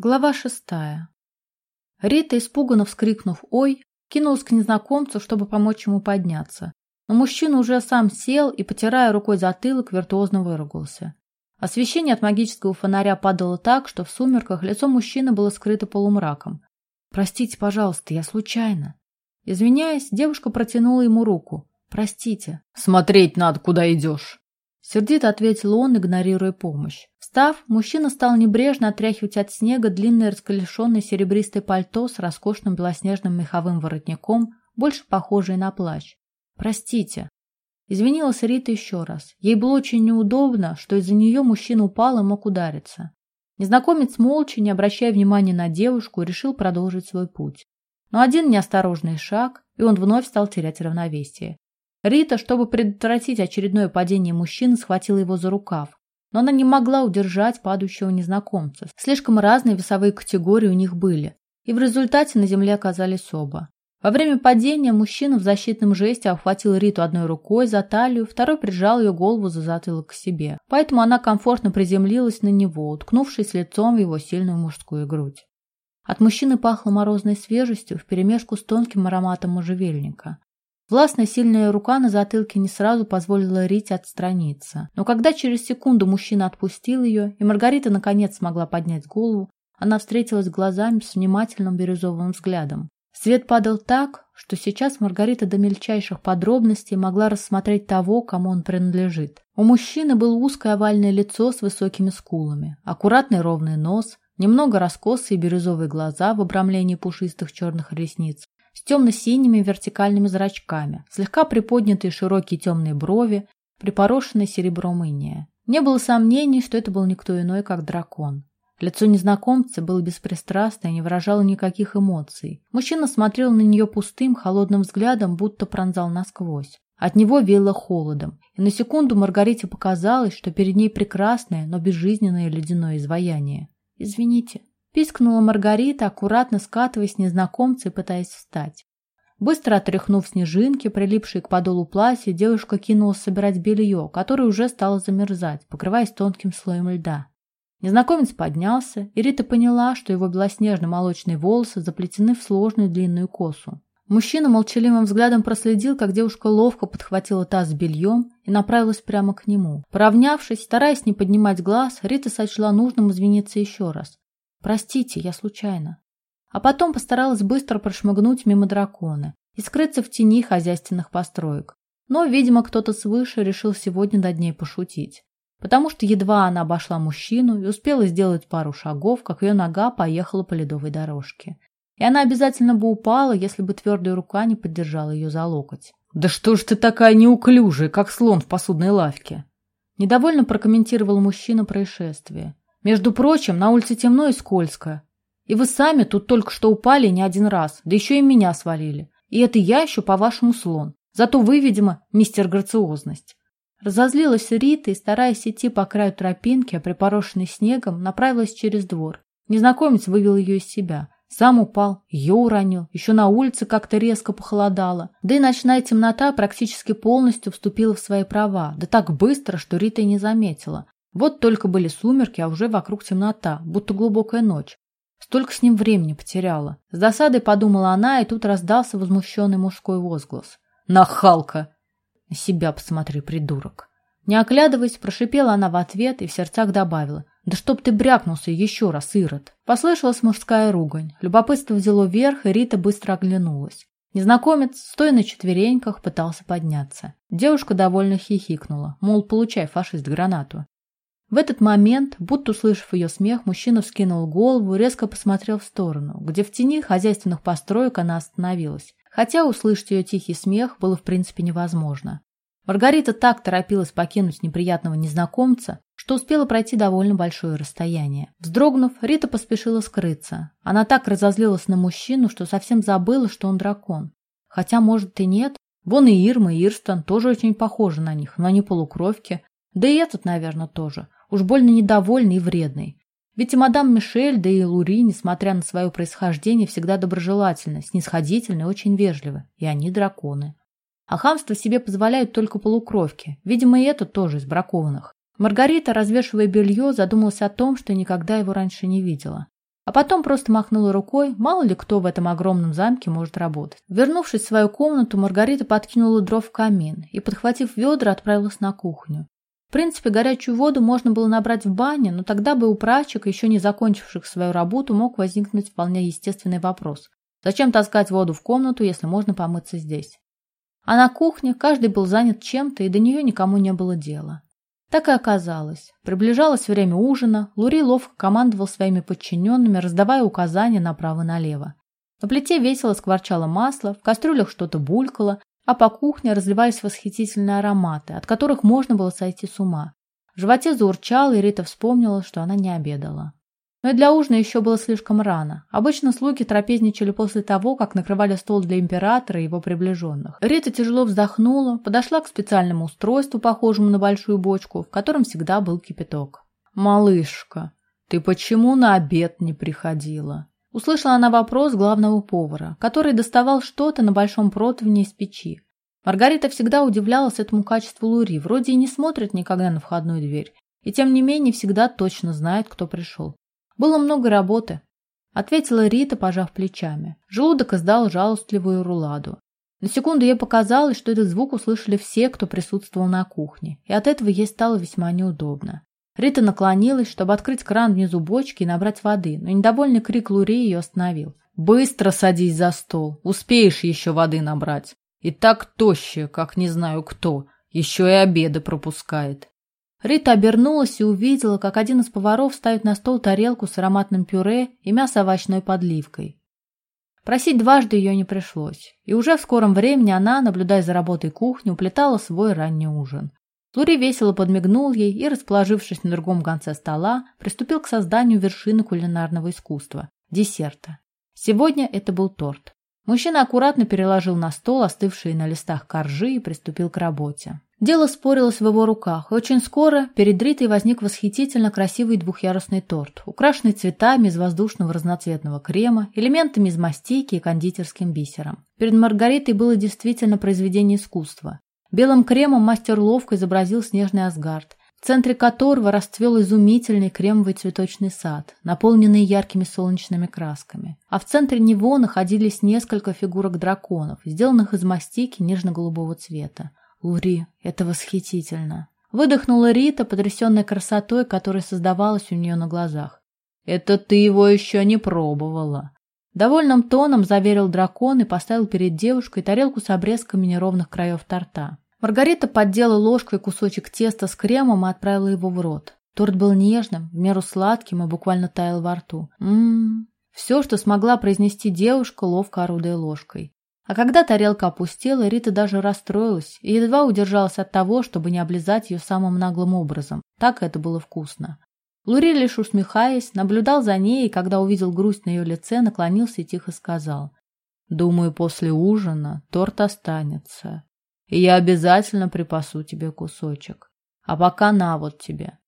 Глава шестая. Рита, испуганно вскрикнув «Ой!», кинулась к незнакомцу, чтобы помочь ему подняться. Но мужчина уже сам сел и, потирая рукой затылок, виртуозно выругался. Освещение от магического фонаря падало так, что в сумерках лицо мужчины было скрыто полумраком. «Простите, пожалуйста, я случайно». Извиняясь, девушка протянула ему руку. «Простите». «Смотреть надо, куда идешь». Сердито ответил он, игнорируя помощь. Встав, мужчина стал небрежно отряхивать от снега длинное расколешенное серебристое пальто с роскошным белоснежным меховым воротником, больше похожее на плащ. «Простите». Извинилась Рита еще раз. Ей было очень неудобно, что из-за нее мужчина упал и мог удариться. Незнакомец молча, не обращая внимания на девушку, решил продолжить свой путь. Но один неосторожный шаг, и он вновь стал терять равновесие. Рита, чтобы предотвратить очередное падение мужчины, схватила его за рукав. Но она не могла удержать падающего незнакомца. Слишком разные весовые категории у них были. И в результате на земле оказались оба. Во время падения мужчина в защитном жесте обхватил Риту одной рукой за талию, второй прижал ее голову за затылок к себе. Поэтому она комфортно приземлилась на него, уткнувшись лицом в его сильную мужскую грудь. От мужчины пахло морозной свежестью вперемешку с тонким ароматом можжевельника. Властная сильная рука на затылке не сразу позволила Рите отстраниться. Но когда через секунду мужчина отпустил ее, и Маргарита наконец смогла поднять голову, она встретилась глазами с внимательным бирюзовым взглядом. Свет падал так, что сейчас Маргарита до мельчайших подробностей могла рассмотреть того, кому он принадлежит. У мужчины было узкое овальное лицо с высокими скулами, аккуратный ровный нос, немного раскосые бирюзовые глаза в обрамлении пушистых черных ресниц, с темно-синими вертикальными зрачками, слегка приподнятые широкие темные брови, припорошенные серебром иния. Не было сомнений, что это был никто иной, как дракон. Лицо незнакомца было беспристрастно и не выражало никаких эмоций. Мужчина смотрел на нее пустым, холодным взглядом, будто пронзал насквозь. От него веяло холодом, и на секунду Маргарите показалось, что перед ней прекрасное, но безжизненное ледяное изваяние. «Извините», Пискнула Маргарита, аккуратно скатываясь с незнакомца и пытаясь встать. Быстро отряхнув снежинки, прилипшие к подолу платья, девушка кинулась собирать белье, которое уже стало замерзать, покрываясь тонким слоем льда. Незнакомец поднялся, и Рита поняла, что его белоснежно-молочные волосы заплетены в сложную длинную косу. Мужчина молчаливым взглядом проследил, как девушка ловко подхватила таз с бельем и направилась прямо к нему. Поравнявшись, стараясь не поднимать глаз, Рита сочла нужным извиниться еще раз. Простите, я случайно. А потом постаралась быстро прошмыгнуть мимо дракона и скрыться в тени хозяйственных построек. Но, видимо, кто-то свыше решил сегодня над ней пошутить. Потому что едва она обошла мужчину и успела сделать пару шагов, как ее нога поехала по ледовой дорожке. И она обязательно бы упала, если бы твердая рука не поддержала ее за локоть. «Да что ж ты такая неуклюжая, как слон в посудной лавке?» Недовольно прокомментировал мужчина происшествие. Между прочим, на улице темно и скользко. И вы сами тут только что упали не один раз, да еще и меня свалили. И это я еще по-вашему слон. Зато вы, видимо, мистер грациозность. Разозлилась Рита и, стараясь идти по краю тропинки, припорошенной снегом, направилась через двор. Незнакомец вывел ее из себя. Сам упал, ее уронил, еще на улице как-то резко похолодало. Да и ночная темнота практически полностью вступила в свои права, да так быстро, что Рита и не заметила. Вот только были сумерки, а уже вокруг темнота, будто глубокая ночь. Столько с ним времени потеряла. С досадой подумала она, и тут раздался возмущенный мужской возглас. «Нахалка!» «На себя посмотри, придурок!» Не оглядываясь, прошипела она в ответ и в сердцах добавила. «Да чтоб ты брякнулся еще раз, Ирод!» Послышалась мужская ругань. Любопытство взяло верх, и Рита быстро оглянулась. Незнакомец, стоя на четвереньках, пытался подняться. Девушка довольно хихикнула, мол, получай, фашист, гранату. В этот момент, будто услышав ее смех, мужчина вскинул голову и резко посмотрел в сторону, где в тени хозяйственных построек она остановилась. Хотя услышать ее тихий смех было в принципе невозможно. Маргарита так торопилась покинуть неприятного незнакомца, что успела пройти довольно большое расстояние. Вздрогнув, Рита поспешила скрыться. Она так разозлилась на мужчину, что совсем забыла, что он дракон. Хотя, может, и нет. Вон и Ирма, и Ирстон тоже очень похожи на них, но они полукровки. Да и этот, наверное, тоже. Уж больно недовольный и вредный. Ведь и мадам Мишель, да и Лури, несмотря на свое происхождение, всегда доброжелательны, снисходительны и очень вежливы. И они драконы. А хамство себе позволяют только полукровки. Видимо, и это тоже из бракованных. Маргарита, развешивая белье, задумалась о том, что никогда его раньше не видела. А потом просто махнула рукой, мало ли кто в этом огромном замке может работать. Вернувшись в свою комнату, Маргарита подкинула дров в камин и, подхватив ведра, отправилась на кухню. В принципе, горячую воду можно было набрать в бане, но тогда бы у прачек, еще не закончивших свою работу, мог возникнуть вполне естественный вопрос. Зачем таскать воду в комнату, если можно помыться здесь? А на кухне каждый был занят чем-то, и до нее никому не было дела. Так и оказалось. Приближалось время ужина, Лури ловко командовал своими подчиненными, раздавая указания направо и налево. На плите весело скворчало масло, в кастрюлях что-то булькало, а по кухне разливались восхитительные ароматы, от которых можно было сойти с ума. В животе заурчало, и Рита вспомнила, что она не обедала. Но и для ужина еще было слишком рано. Обычно слуги трапезничали после того, как накрывали стол для императора и его приближенных. Рита тяжело вздохнула, подошла к специальному устройству, похожему на большую бочку, в котором всегда был кипяток. «Малышка, ты почему на обед не приходила?» Услышала она вопрос главного повара, который доставал что-то на большом противне из печи. Маргарита всегда удивлялась этому качеству Лури, вроде и не смотрит никогда на входную дверь, и тем не менее всегда точно знает, кто пришел. Было много работы, ответила Рита, пожав плечами. Желудок издал жалостливую руладу. На секунду ей показалось, что этот звук услышали все, кто присутствовал на кухне, и от этого ей стало весьма неудобно. Рита наклонилась, чтобы открыть кран внизу бочки и набрать воды, но недовольный крик Лури ее остановил. «Быстро садись за стол, успеешь еще воды набрать. И так тощая, как не знаю кто, еще и обеды пропускает». Рита обернулась и увидела, как один из поваров ставит на стол тарелку с ароматным пюре и мясо-овощной подливкой. Просить дважды ее не пришлось, и уже в скором времени она, наблюдая за работой кухни, уплетала свой ранний ужин. Лури весело подмигнул ей и, расположившись на другом конце стола, приступил к созданию вершины кулинарного искусства – десерта. Сегодня это был торт. Мужчина аккуратно переложил на стол остывшие на листах коржи и приступил к работе. Дело спорилось в его руках, и очень скоро перед Ритой возник восхитительно красивый двухъярусный торт, украшенный цветами из воздушного разноцветного крема, элементами из мастики и кондитерским бисером. Перед Маргаритой было действительно произведение искусства. Белым кремом мастер ловко изобразил снежный асгард, в центре которого расцвел изумительный кремовый цветочный сад, наполненный яркими солнечными красками. А в центре него находились несколько фигурок драконов, сделанных из мастики нежно-голубого цвета. Лури, это восхитительно. Выдохнула Рита, потрясенная красотой, которая создавалась у нее на глазах. Это ты его еще не пробовала. Довольным тоном заверил дракон и поставил перед девушкой тарелку с обрезками неровных краев торта. Маргарита поддела ложкой кусочек теста с кремом и отправила его в рот. Торт был нежным, в меру сладким и буквально таял во рту. Ммм. Все, что смогла произнести девушка, ловко орудуя ложкой. А когда тарелка опустела, Рита даже расстроилась и едва удержалась от того, чтобы не облизать ее самым наглым образом. Так это было вкусно. Лури, лишь усмехаясь, наблюдал за ней, и когда увидел грусть на ее лице, наклонился и тихо сказал. «Думаю, после ужина торт останется, и я обязательно припасу тебе кусочек. А пока на вот тебе».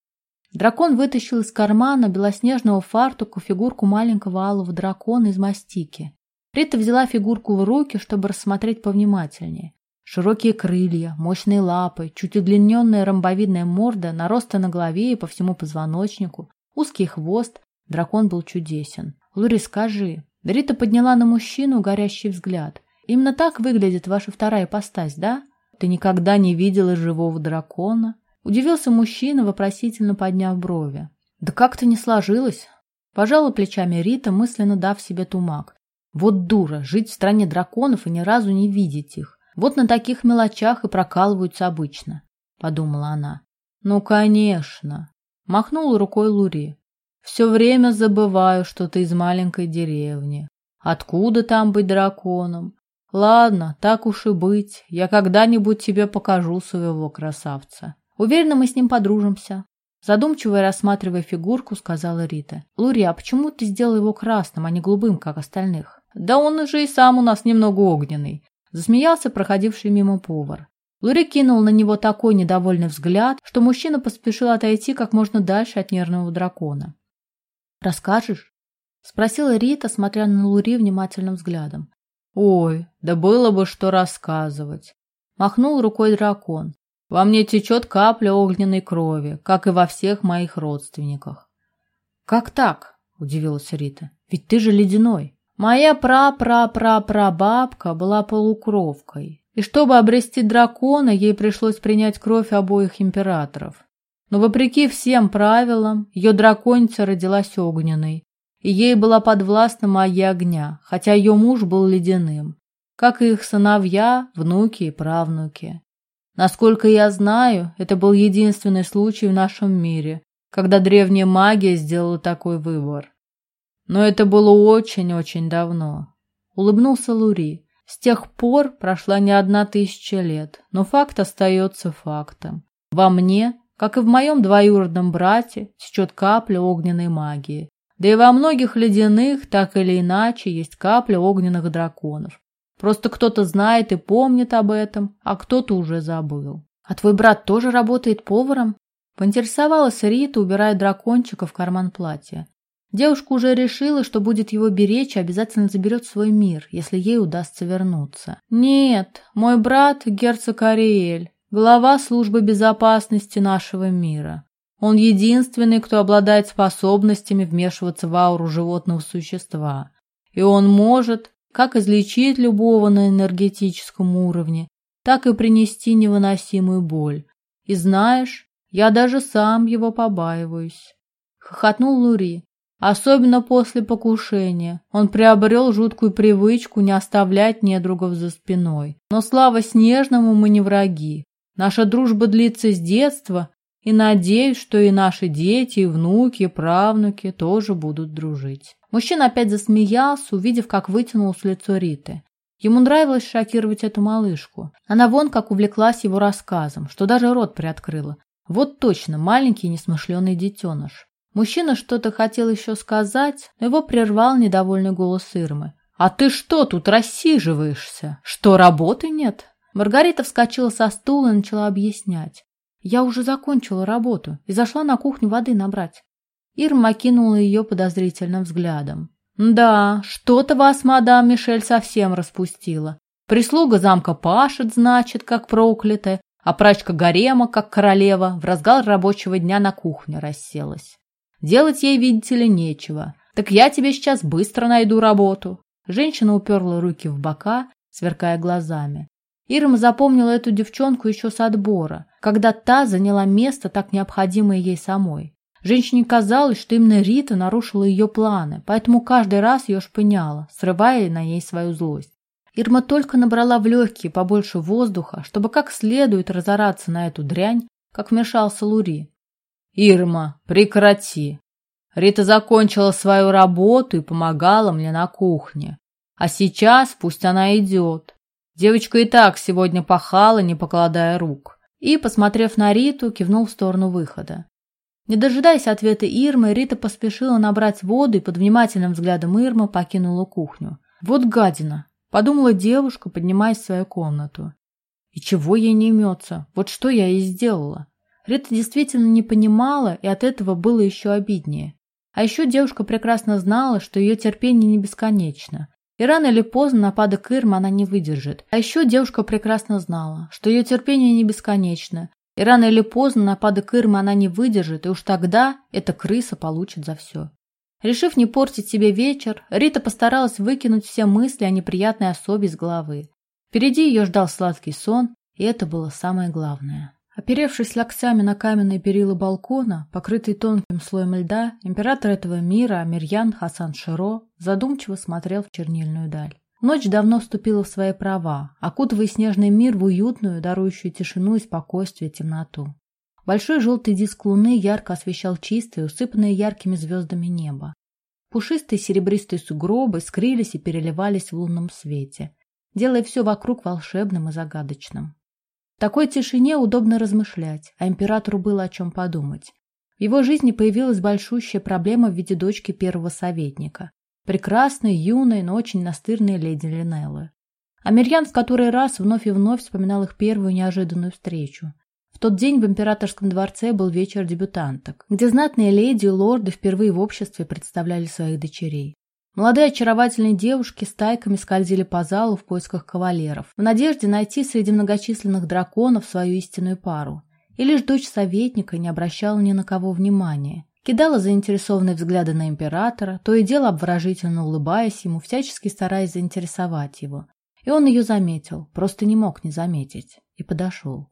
Дракон вытащил из кармана белоснежного фартука фигурку маленького алого дракона из мастики. Рита взяла фигурку в руки, чтобы рассмотреть повнимательнее. Широкие крылья, мощные лапы, чуть удлиненная ромбовидная морда, наросты на голове и по всему позвоночнику, узкий хвост. Дракон был чудесен. «Лури, скажи». Рита подняла на мужчину горящий взгляд. «Именно так выглядит ваша вторая ипостась, да? Ты никогда не видела живого дракона?» Удивился мужчина, вопросительно подняв брови. «Да как-то не сложилось». Пожала плечами Рита, мысленно дав себе тумак. Вот дура, жить в стране драконов и ни разу не видеть их. Вот на таких мелочах и прокалываются обычно, подумала она. Ну, конечно, махнул рукой Лури. Все время забываю, что ты из маленькой деревни. Откуда там быть драконом? Ладно, так уж и быть. Я когда-нибудь тебе покажу своего красавца. Уверена, мы с ним подружимся. Задумчиво рассматривая фигурку, сказала Рита. Лури, а почему ты сделал его красным, а не голубым, как остальных? Да он уже и сам у нас немного огненный. Засмеялся проходивший мимо повар. Лури кинул на него такой недовольный взгляд, что мужчина поспешил отойти как можно дальше от нервного дракона. «Расскажешь?» — спросила Рита, смотря на Лури внимательным взглядом. «Ой, да было бы что рассказывать!» — махнул рукой дракон. «Во мне течет капля огненной крови, как и во всех моих родственниках». «Как так?» удивилась Рита. «Ведь ты же ледяной». «Моя пра-пра-пра-прабабка была полукровкой, и чтобы обрести дракона, ей пришлось принять кровь обоих императоров. Но вопреки всем правилам, ее драконица родилась огненной, и ей была подвластна магия огня, хотя ее муж был ледяным, как и их сыновья, внуки и правнуки. Насколько я знаю, это был единственный случай в нашем мире, когда древняя магия сделала такой выбор. Но это было очень-очень давно. Улыбнулся Лури. С тех пор прошла не одна тысяча лет, но факт остается фактом. Во мне, как и в моем двоюродном брате, течет капля огненной магии. Да и во многих ледяных, так или иначе, есть капля огненных драконов. Просто кто-то знает и помнит об этом, а кто-то уже забыл. А твой брат тоже работает поваром? Поинтересовалась Рита, убирая дракончика в карман платья. Девушка уже решила, что будет его беречь и обязательно заберет свой мир, если ей удастся вернуться. Нет, мой брат герцог Ариэль, глава службы безопасности нашего мира. Он единственный, кто обладает способностями вмешиваться в ауру животного существа. И он может как излечить любого на энергетическом уровне, так и принести невыносимую боль. И знаешь, я даже сам его побаиваюсь. Хохотнул Лури. Особенно после покушения. Он приобрел жуткую привычку не оставлять недругов за спиной. Но слава Снежному мы не враги. Наша дружба длится с детства, и надеюсь, что и наши дети, и внуки, и правнуки тоже будут дружить. Мужчина опять засмеялся, увидев, как вытянулось лицо Риты. Ему нравилось шокировать эту малышку. Она вон как увлеклась его рассказом, что даже рот приоткрыла. Вот точно, маленький несмышленый детеныш. Мужчина что-то хотел еще сказать, но его прервал недовольный голос Ирмы. «А ты что тут рассиживаешься? Что, работы нет?» Маргарита вскочила со стула и начала объяснять. «Я уже закончила работу и зашла на кухню воды набрать. Ирма окинула ее подозрительным взглядом. «Да, что-то вас, мадам Мишель, совсем распустила. Прислуга замка пашет, значит, как проклятая, а прачка гарема, как королева, в разгар рабочего дня на кухне расселась. Делать ей, видите ли, нечего. Так я тебе сейчас быстро найду работу». Женщина уперла руки в бока, сверкая глазами. Ирма запомнила эту девчонку еще с отбора, когда та заняла место, так необходимое ей самой. Женщине казалось, что именно Рита нарушила ее планы, поэтому каждый раз ее шпыняла, срывая на ней свою злость. Ирма только набрала в легкие побольше воздуха, чтобы как следует разораться на эту дрянь, как вмешался Лури. «Ирма, прекрати! Рита закончила свою работу и помогала мне на кухне. А сейчас пусть она идет. Девочка и так сегодня пахала, не покладая рук». И, посмотрев на Риту, кивнул в сторону выхода. Не дожидаясь ответа Ирмы, Рита поспешила набрать воду и под внимательным взглядом Ирмы покинула кухню. «Вот гадина!» – подумала девушка, поднимаясь в свою комнату. «И чего ей не имется? Вот что я ей сделала?» Рита действительно не понимала, и от этого было еще обиднее. А еще девушка прекрасно знала, что ее терпение не бесконечно. И рано или поздно нападок Ирмы она не выдержит. А еще девушка прекрасно знала, что ее терпение не бесконечно, и рано или поздно нападок Ирмы она не выдержит, и уж тогда эта крыса получит за все. Решив не портить себе вечер, Рита постаралась выкинуть все мысли о неприятной особе из головы. Впереди ее ждал сладкий сон, и это было самое главное. Оперевшись локтями на каменные перила балкона, покрытый тонким слоем льда, император этого мира, Амирьян Хасан Широ, задумчиво смотрел в чернильную даль. Ночь давно вступила в свои права, окутывая снежный мир в уютную, дарующую тишину и спокойствие темноту. Большой желтый диск луны ярко освещал чистое, усыпанное яркими звездами небо. Пушистые серебристые сугробы скрылись и переливались в лунном свете, делая все вокруг волшебным и загадочным. В такой тишине удобно размышлять, а императору было о чем подумать. В его жизни появилась большущая проблема в виде дочки первого советника прекрасной, юной, но очень настырной леди Линеллы. Амирьян в который раз вновь и вновь вспоминал их первую неожиданную встречу. В тот день в императорском дворце был вечер дебютанток, где знатные леди и лорды впервые в обществе представляли своих дочерей. Молодые очаровательные девушки стайками скользили по залу в поисках кавалеров, в надежде найти среди многочисленных драконов свою истинную пару. И лишь дочь советника не обращала ни на кого внимания, кидала заинтересованные взгляды на императора, то и дело обворожительно улыбаясь ему, всячески стараясь заинтересовать его. И он ее заметил, просто не мог не заметить, и подошел.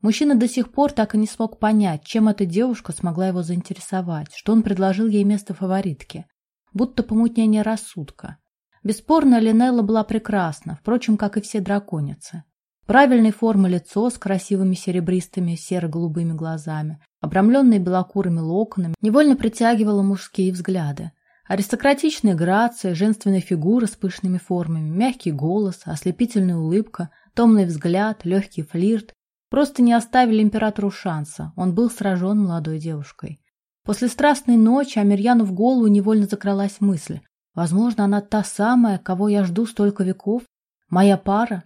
Мужчина до сих пор так и не смог понять, чем эта девушка смогла его заинтересовать, что он предложил ей место фаворитки, будто помутнение рассудка. Бесспорно, Линелла была прекрасна, впрочем, как и все драконицы. Правильной формы лицо с красивыми серебристыми серо-голубыми глазами, обрамленное белокурыми локонами, невольно притягивало мужские взгляды. Аристократичная грация, женственная фигура с пышными формами, мягкий голос, ослепительная улыбка, томный взгляд, легкий флирт просто не оставили императору шанса, он был сражен молодой девушкой. После страстной ночи Амирьяну в голову невольно закралась мысль. Возможно, она та самая, кого я жду столько веков? Моя пара?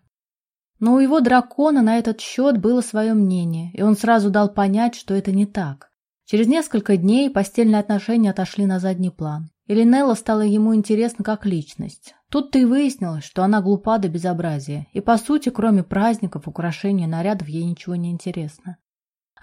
Но у его дракона на этот счет было свое мнение, и он сразу дал понять, что это не так. Через несколько дней постельные отношения отошли на задний план. И Линелла стала ему интересна как личность. Тут-то и выяснилось, что она глупа до безобразия, и, по сути, кроме праздников, украшений, нарядов, ей ничего не интересно.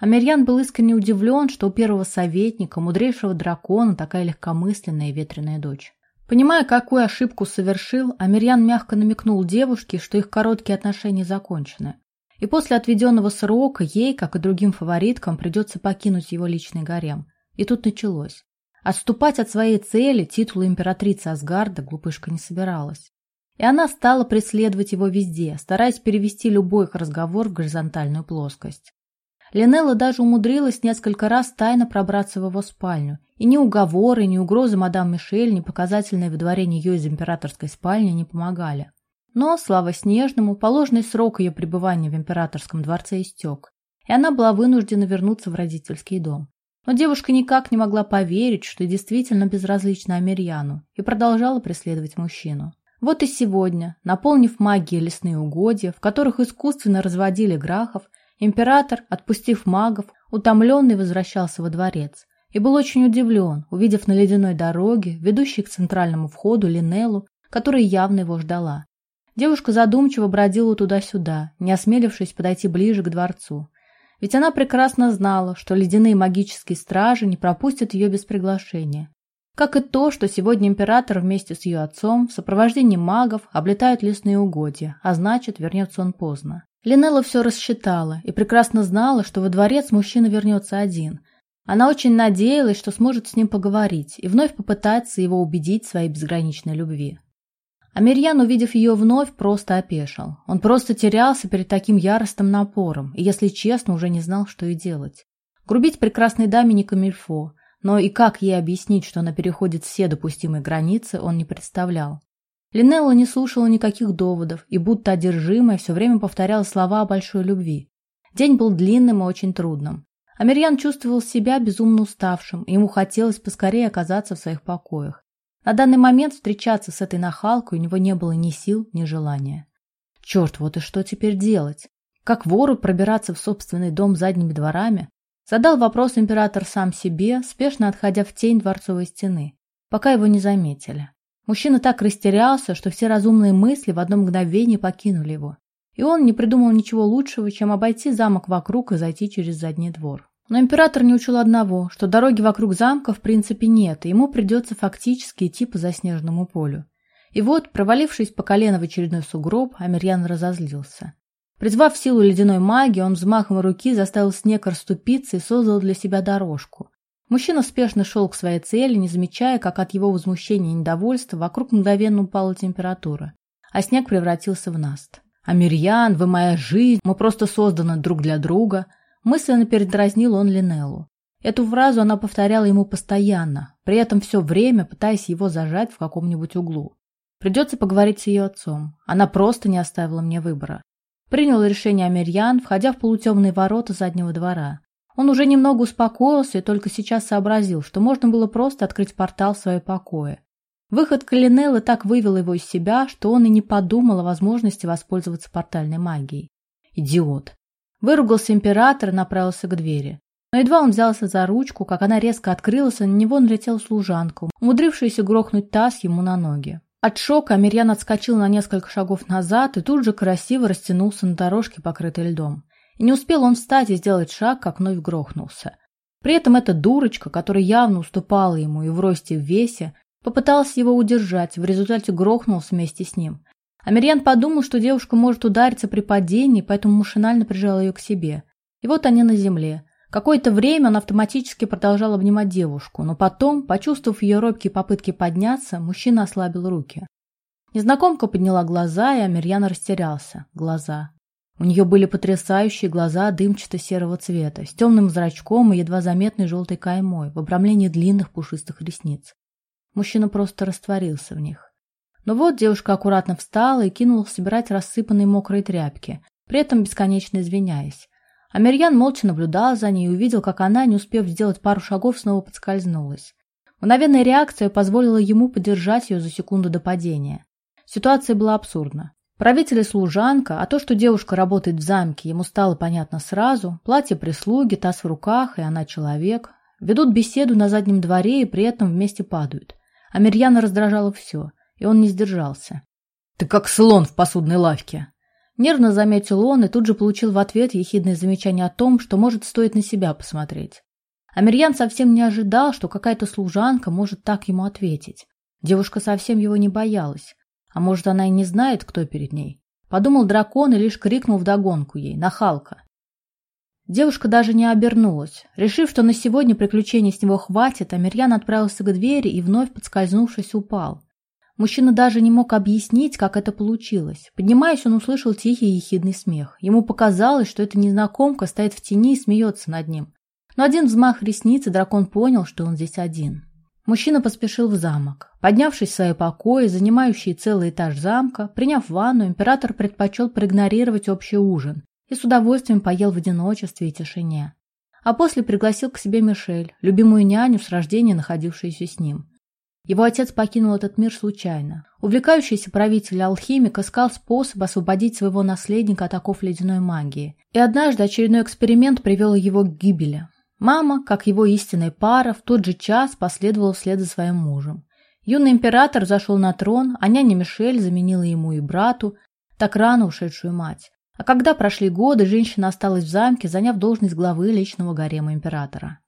Амирьян был искренне удивлен, что у первого советника, мудрейшего дракона, такая легкомысленная и ветреная дочь. Понимая, какую ошибку совершил, Амирьян мягко намекнул девушке, что их короткие отношения закончены. И после отведенного срока ей, как и другим фавориткам, придется покинуть его личный гарем. И тут началось. Отступать от своей цели, титула императрицы Асгарда, глупышка не собиралась. И она стала преследовать его везде, стараясь перевести любой их разговор в горизонтальную плоскость. Линелла даже умудрилась несколько раз тайно пробраться в его спальню, и ни уговоры, ни угрозы мадам Мишель, ни показательное выдворение ее из императорской спальни не помогали. Но, слава Снежному, положенный срок ее пребывания в императорском дворце истек, и она была вынуждена вернуться в родительский дом. Но девушка никак не могла поверить, что действительно безразлична Амирьяну, и продолжала преследовать мужчину. Вот и сегодня, наполнив магией лесные угодья, в которых искусственно разводили грахов, Император, отпустив магов, утомленный возвращался во дворец и был очень удивлен, увидев на ледяной дороге, ведущей к центральному входу, Линеллу, которая явно его ждала. Девушка задумчиво бродила туда-сюда, не осмелившись подойти ближе к дворцу. Ведь она прекрасно знала, что ледяные магические стражи не пропустят ее без приглашения. Как и то, что сегодня император вместе с ее отцом в сопровождении магов облетают лесные угодья, а значит, вернется он поздно. Линелла все рассчитала и прекрасно знала, что во дворец мужчина вернется один. Она очень надеялась, что сможет с ним поговорить и вновь попытаться его убедить в своей безграничной любви. Амирьян, увидев ее вновь, просто опешил. Он просто терялся перед таким яростным напором и, если честно, уже не знал, что и делать. Грубить прекрасной даме не камильфо, но и как ей объяснить, что она переходит все допустимые границы, он не представлял. Линелла не слушала никаких доводов и, будто одержимая, все время повторяла слова о большой любви. День был длинным и очень трудным. Амирьян чувствовал себя безумно уставшим, и ему хотелось поскорее оказаться в своих покоях. На данный момент встречаться с этой нахалкой у него не было ни сил, ни желания. Черт, вот и что теперь делать? Как вору пробираться в собственный дом задними дворами? Задал вопрос император сам себе, спешно отходя в тень дворцовой стены, пока его не заметили. Мужчина так растерялся, что все разумные мысли в одно мгновение покинули его. И он не придумал ничего лучшего, чем обойти замок вокруг и зайти через задний двор. Но император не учел одного, что дороги вокруг замка в принципе нет, и ему придется фактически идти по заснеженному полю. И вот, провалившись по колено в очередной сугроб, Амирьян разозлился. Призвав силу ледяной магии, он взмахом руки заставил снег расступиться и создал для себя дорожку. Мужчина спешно шел к своей цели, не замечая, как от его возмущения и недовольства вокруг мгновенно упала температура, а снег превратился в наст. «Амирьян, вы моя жизнь, мы просто созданы друг для друга», мысленно передразнил он Линеллу. Эту фразу она повторяла ему постоянно, при этом все время пытаясь его зажать в каком-нибудь углу. Придется поговорить с ее отцом. Она просто не оставила мне выбора. Принял решение Амирьян, входя в полутемные ворота заднего двора. Он уже немного успокоился и только сейчас сообразил, что можно было просто открыть портал в свое покое. Выход Калинеллы так вывел его из себя, что он и не подумал о возможности воспользоваться портальной магией. Идиот. Выругался император и направился к двери. Но едва он взялся за ручку, как она резко открылась, и на него налетел служанка, умудрившаяся грохнуть таз ему на ноги. От шока Амирьян отскочил на несколько шагов назад и тут же красиво растянулся на дорожке, покрытой льдом. И не успел он встать и сделать шаг, как вновь грохнулся. При этом эта дурочка, которая явно уступала ему и в росте в весе, попыталась его удержать, в результате грохнулся вместе с ним. Амирьян подумал, что девушка может удариться при падении, поэтому машинально прижал ее к себе. И вот они на земле. Какое-то время он автоматически продолжал обнимать девушку, но потом, почувствовав ее робкие попытки подняться, мужчина ослабил руки. Незнакомка подняла глаза, и Амирьян растерялся. Глаза. У нее были потрясающие глаза дымчато-серого цвета, с темным зрачком и едва заметной желтой каймой, в обрамлении длинных пушистых ресниц. Мужчина просто растворился в них. Но вот девушка аккуратно встала и кинулась собирать рассыпанные мокрые тряпки, при этом бесконечно извиняясь. Амирьян молча наблюдал за ней и увидел, как она, не успев сделать пару шагов, снова подскользнулась. Мгновенная реакция позволила ему подержать ее за секунду до падения. Ситуация была абсурдна. Правитель и служанка, а то, что девушка работает в замке, ему стало понятно сразу, платье прислуги, таз в руках, и она человек, ведут беседу на заднем дворе и при этом вместе падают. А Мирьяна раздражало все, и он не сдержался. «Ты как слон в посудной лавке!» Нервно заметил он и тут же получил в ответ ехидное замечание о том, что может стоит на себя посмотреть. Амирьян совсем не ожидал, что какая-то служанка может так ему ответить. Девушка совсем его не боялась. А может, она и не знает, кто перед ней? Подумал дракон и лишь крикнул вдогонку ей «Нахалка!». Девушка даже не обернулась. Решив, что на сегодня приключений с него хватит, Амирьян отправился к двери и вновь, подскользнувшись, упал. Мужчина даже не мог объяснить, как это получилось. Поднимаясь, он услышал тихий и ехидный смех. Ему показалось, что эта незнакомка стоит в тени и смеется над ним. Но один взмах ресниц, и дракон понял, что он здесь один. Мужчина поспешил в замок. Поднявшись в свои покои, занимающие целый этаж замка, приняв ванну, император предпочел проигнорировать общий ужин и с удовольствием поел в одиночестве и тишине. А после пригласил к себе Мишель, любимую няню с рождения, находившуюся с ним. Его отец покинул этот мир случайно. Увлекающийся правитель-алхимик искал способ освободить своего наследника от оков ледяной магии. И однажды очередной эксперимент привел его к гибели. Мама, как его истинная пара, в тот же час последовала вслед за своим мужем. Юный император зашел на трон, а няня Мишель заменила ему и брату, так рано ушедшую мать. А когда прошли годы, женщина осталась в замке, заняв должность главы личного гарема императора.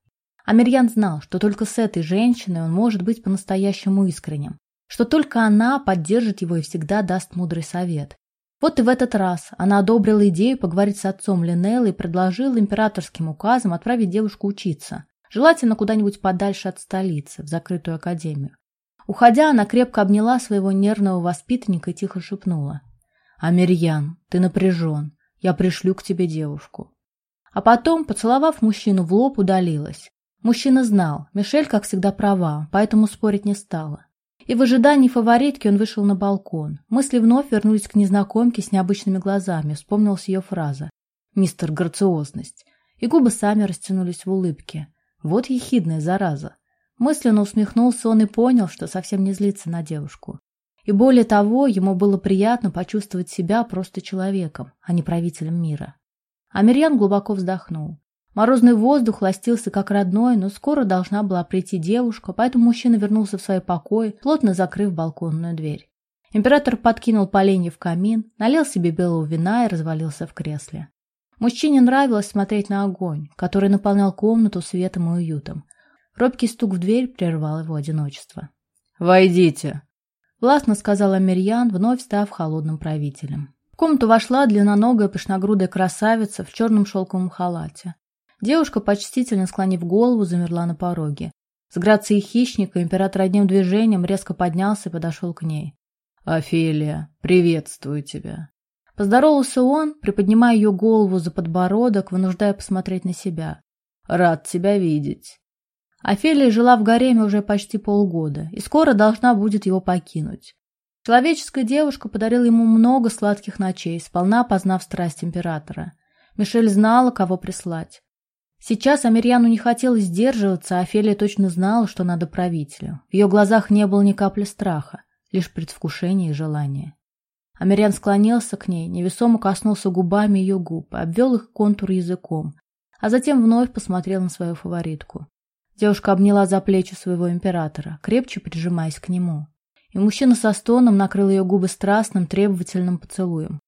Амирьян знал, что только с этой женщиной он может быть по-настоящему искренним, что только она поддержит его и всегда даст мудрый совет. Вот и в этот раз она одобрила идею поговорить с отцом Линеллы и предложила императорским указом отправить девушку учиться, желательно куда-нибудь подальше от столицы, в закрытую академию. Уходя, она крепко обняла своего нервного воспитанника и тихо шепнула. «Амирьян, ты напряжен. Я пришлю к тебе девушку». А потом, поцеловав мужчину в лоб, удалилась. Мужчина знал, Мишель, как всегда, права, поэтому спорить не стала. И в ожидании фаворитки он вышел на балкон. Мысли вновь вернулись к незнакомке с необычными глазами, вспомнилась ее фраза «Мистер Грациозность». И губы сами растянулись в улыбке. Вот ехидная зараза. Мысленно усмехнулся он и понял, что совсем не злится на девушку. И более того, ему было приятно почувствовать себя просто человеком, а не правителем мира. Амирьян глубоко вздохнул. Морозный воздух ластился как родной, но скоро должна была прийти девушка, поэтому мужчина вернулся в свой покой, плотно закрыв балконную дверь. Император подкинул поленья в камин, налил себе белого вина и развалился в кресле. Мужчине нравилось смотреть на огонь, который наполнял комнату светом и уютом. Робкий стук в дверь прервал его одиночество. «Войдите!» — властно сказала Мирьян, вновь став холодным правителем. В комнату вошла длинноногая пышногрудая красавица в черном шелковом халате. Девушка, почтительно склонив голову, замерла на пороге. С грацией хищника император одним движением резко поднялся и подошел к ней. «Офелия, приветствую тебя!» Поздоровался он, приподнимая ее голову за подбородок, вынуждая посмотреть на себя. «Рад тебя видеть!» Офелия жила в гареме уже почти полгода и скоро должна будет его покинуть. Человеческая девушка подарила ему много сладких ночей, сполна познав страсть императора. Мишель знала, кого прислать. Сейчас Амирьяну не хотелось сдерживаться, а Офелия точно знала, что надо правителю. В ее глазах не было ни капли страха, лишь предвкушение и желание. Амирьян склонился к ней, невесомо коснулся губами ее губ, обвел их контур языком, а затем вновь посмотрел на свою фаворитку. Девушка обняла за плечи своего императора, крепче прижимаясь к нему. И мужчина со стоном накрыл ее губы страстным, требовательным поцелуем.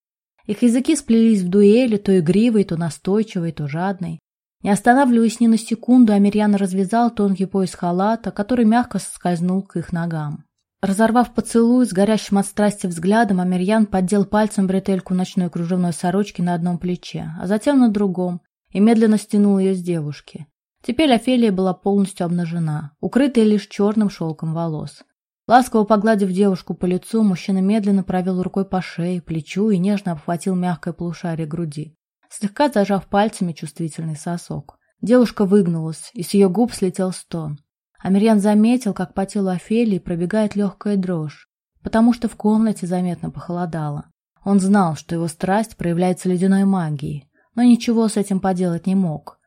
Их языки сплелись в дуэли, то игривой, то настойчивой, то жадной. Не останавливаясь ни на секунду, Амирьян развязал тонкий пояс халата, который мягко соскользнул к их ногам. Разорвав поцелуй с горящим от страсти взглядом, Амирьян поддел пальцем бретельку ночной кружевной сорочки на одном плече, а затем на другом, и медленно стянул ее с девушки. Теперь Офелия была полностью обнажена, укрытая лишь черным шелком волос. Ласково погладив девушку по лицу, мужчина медленно провел рукой по шее, плечу и нежно обхватил мягкое полушарие груди, слегка зажав пальцами чувствительный сосок. Девушка выгнулась, и с ее губ слетел стон. Амирьян заметил, как по телу Офелии пробегает легкая дрожь, потому что в комнате заметно похолодало. Он знал, что его страсть проявляется ледяной магией, но ничего с этим поделать не мог.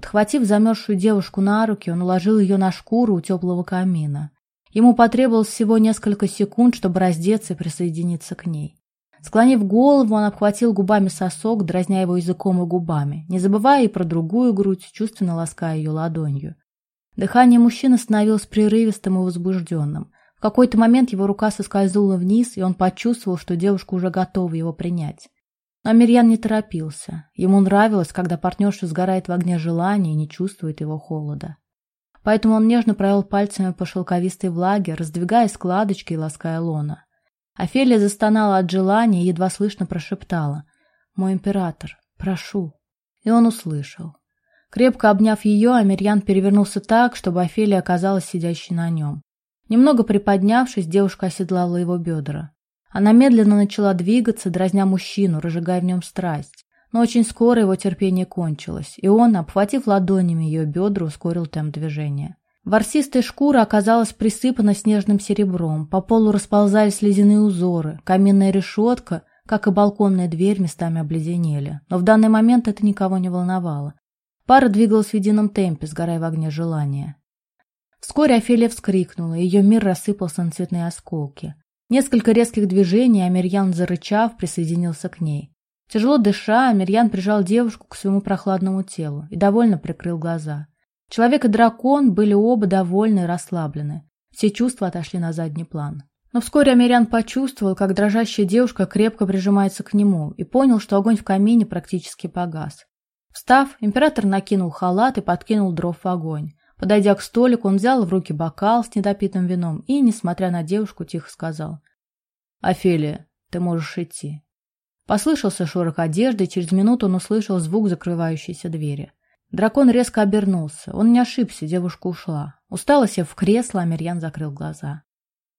Отхватив замерзшую девушку на руки, он уложил ее на шкуру у теплого камина. Ему потребовалось всего несколько секунд, чтобы раздеться и присоединиться к ней. Склонив голову, он обхватил губами сосок, дразня его языком и губами, не забывая и про другую грудь, чувственно лаская ее ладонью. Дыхание мужчины становилось прерывистым и возбужденным. В какой-то момент его рука соскользнула вниз, и он почувствовал, что девушка уже готова его принять. Но Мирьян не торопился. Ему нравилось, когда партнерша сгорает в огне желания и не чувствует его холода. Поэтому он нежно провел пальцами по шелковистой влаге, раздвигая складочки и лаская лона. Офелия застонала от желания и едва слышно прошептала «Мой император, прошу». И он услышал. Крепко обняв ее, Амирьян перевернулся так, чтобы Офелия оказалась сидящей на нем. Немного приподнявшись, девушка оседлала его бедра. Она медленно начала двигаться, дразня мужчину, разжигая в нем страсть. Но очень скоро его терпение кончилось, и он, обхватив ладонями ее бедра, ускорил темп движения. Ворсистая шкура оказалась присыпана снежным серебром, по полу расползались ледяные узоры, каменная решетка, как и балконная дверь, местами обледенели. Но в данный момент это никого не волновало. Пара двигалась в едином темпе, сгорая в огне желания. Вскоре Офелия вскрикнула, и ее мир рассыпался на цветные осколки. Несколько резких движений, а Мирьян, зарычав, присоединился к ней. Тяжело дыша, Мирьян прижал девушку к своему прохладному телу и довольно прикрыл глаза. Человек и дракон были оба довольны и расслаблены. Все чувства отошли на задний план. Но вскоре Амирян почувствовал, как дрожащая девушка крепко прижимается к нему и понял, что огонь в камине практически погас. Встав, император накинул халат и подкинул дров в огонь. Подойдя к столику, он взял в руки бокал с недопитым вином и, несмотря на девушку, тихо сказал. «Офелия, ты можешь идти». Послышался шорох одежды, и через минуту он услышал звук закрывающейся двери. Дракон резко обернулся. Он не ошибся, девушка ушла. Устало сев в кресло, Амирьян закрыл глаза.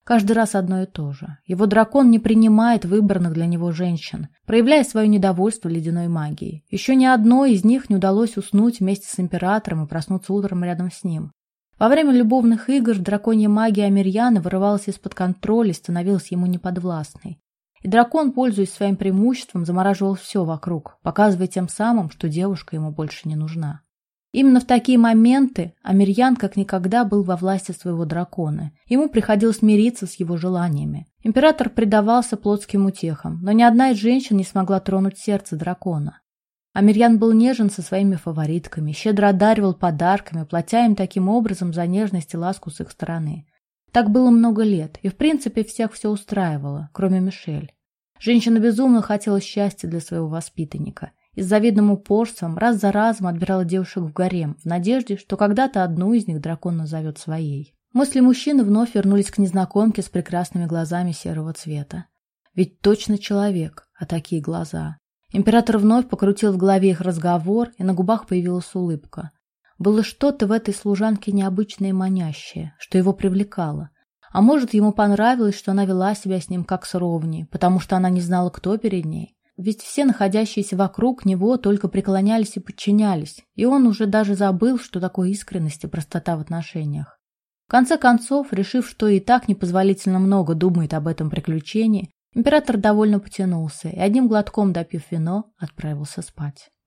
Каждый раз одно и то же. Его дракон не принимает выбранных для него женщин, проявляя свое недовольство ледяной магией. Еще ни одной из них не удалось уснуть вместе с императором и проснуться утром рядом с ним. Во время любовных игр драконья магия Амирьяна вырывалась из-под контроля и становилась ему неподвластной. И дракон, пользуясь своим преимуществом, замораживал все вокруг, показывая тем самым, что девушка ему больше не нужна. Именно в такие моменты Амирьян как никогда был во власти своего дракона. Ему приходилось мириться с его желаниями. Император предавался плотским утехам, но ни одна из женщин не смогла тронуть сердце дракона. Амирьян был нежен со своими фаворитками, щедро одаривал подарками, платя им таким образом за нежность и ласку с их стороны. Так было много лет, и в принципе всех все устраивало, кроме Мишель. Женщина безумно хотела счастья для своего воспитанника – и с завидным упорством раз за разом отбирала девушек в гарем, в надежде, что когда-то одну из них дракон назовет своей. Мысли мужчины вновь вернулись к незнакомке с прекрасными глазами серого цвета. Ведь точно человек, а такие глаза. Император вновь покрутил в голове их разговор, и на губах появилась улыбка. Было что-то в этой служанке необычное и манящее, что его привлекало. А может, ему понравилось, что она вела себя с ним как с ровней, потому что она не знала, кто перед ней. Ведь все находящиеся вокруг него только преклонялись и подчинялись, и он уже даже забыл, что такое искренность и простота в отношениях. В конце концов, решив, что и так непозволительно много думает об этом приключении, император довольно потянулся и одним глотком допив вино, отправился спать.